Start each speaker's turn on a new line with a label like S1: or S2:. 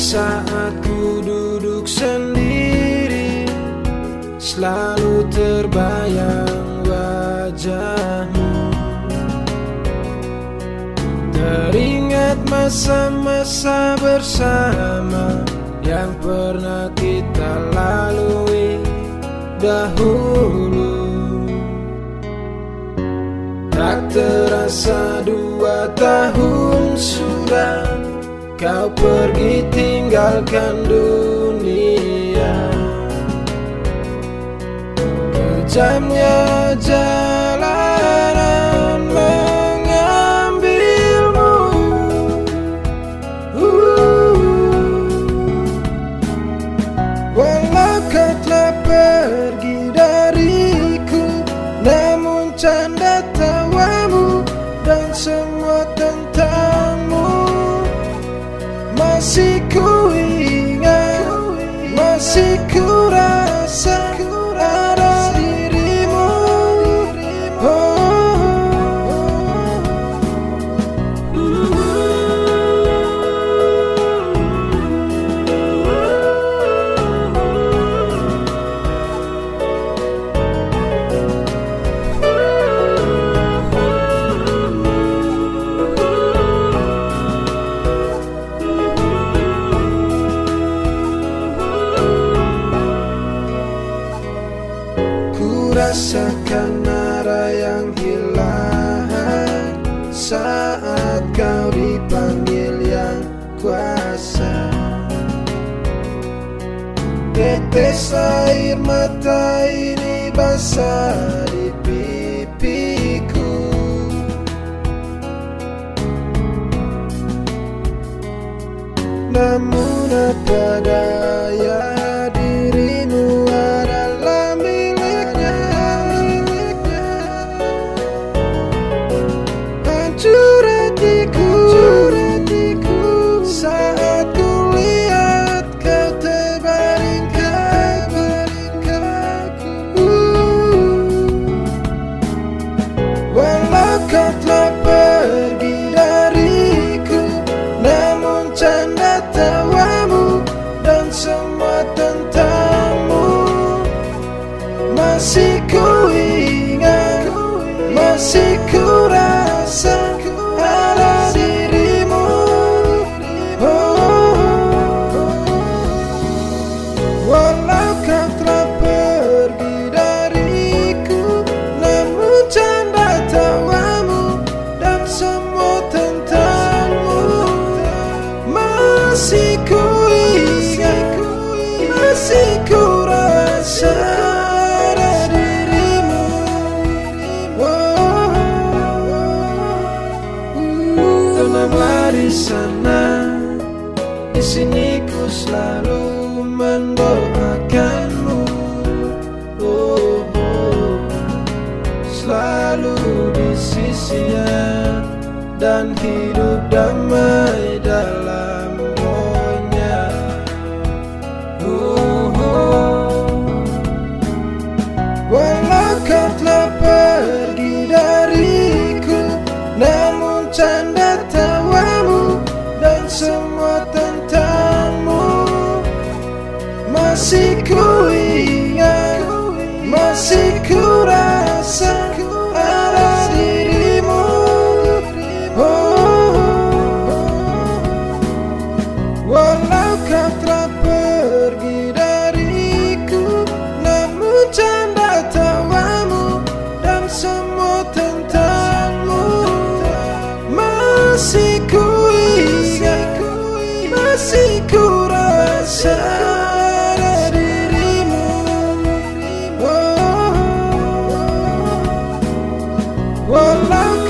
S1: saat ku duduk sendiri Selalu terbayang wajahmu. Teringat masa-masa bersama Yang pernah kita lalui dahulu. Tak terasa dua tahun sudah Kau pergi tinggalkan dunia. Kejamnya jalanan rasakan nara yang hilang Saat kau dipanggil yang kuasa. Tetes air mata ini basah masih ku ada dirimu oh. Walau kau telah pergi dariku Namun canda tawamu dan semua tentangmu Masih di sini ku selalu mendoakanmu masih ku ingat dirimu. Oh, oh, oh. Walau